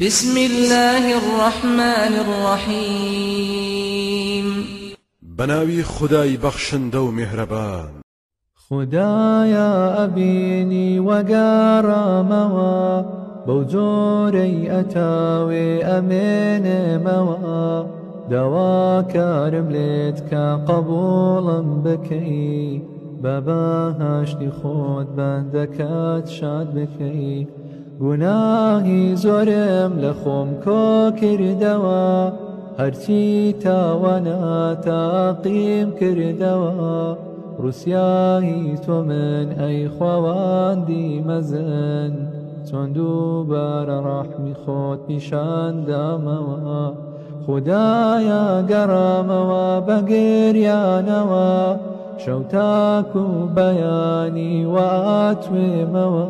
بسم الله الرحمن الرحيم بناوي خداي بخشن دو مهربان خدايا أبيني موا بوجوري أتاوي أمين موا دوا كارم ليتك قبولا بكي بابا هاشتي خود بندكات شاد بكي گوناهی زۆرم لە خۆم کۆ کردەوە هەرچی تاوانە تاقیم کردەوە ڕوسیاهی تۆ من ئەی خواواندی مەزن چۆن دووبارە ڕەحمی خۆت پیشان دامەوە خدایە گەڕامەوە بەگریانەوە شەو تاک و بەیانی واتوێمەوە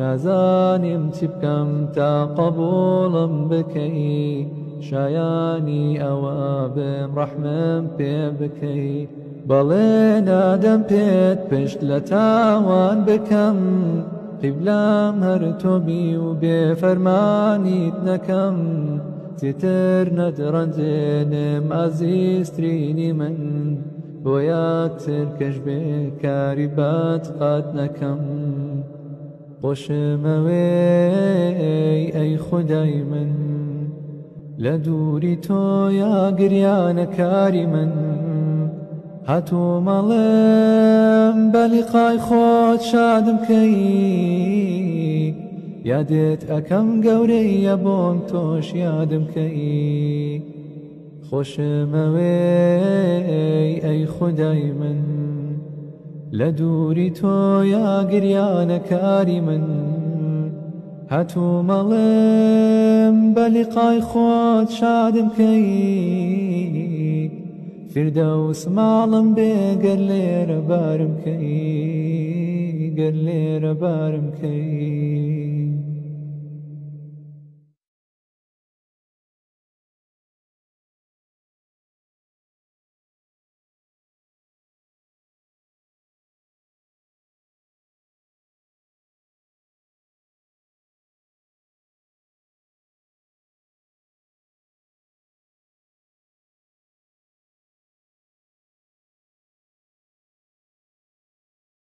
نازانیم چی بکەم تا قبولڵم بکەی شایانی ئەوە بم ڕەحمم پێ بکەی بەڵێ نادەم پێت پشت لە تاوان بکەم قیبلام هەر تۆبی و بێ فەرمانیت نەکەم تتر نەدڕەنجێنم ئازیسترینی من بۆ یاتر کەش بێ کاری بات قات نەکەم. خۆشمەوێ ئەی خدای من لە دووری تۆ یا گریانە کاری من هەتۆ مەڵێم بەلیقای خۆت شادم کەی یادێت ئەەکەم گەورەیە بۆم تۆش یادم کەی خۆشمەوێ ئەی خدای من لە دووری تۆ یا گریانەکاری من هەتوو مەڵێم بەلیقای خۆت شادم کەی فردە وسماڵم بێگەر لێرە بارم کەی گەر لێرە بارم کەی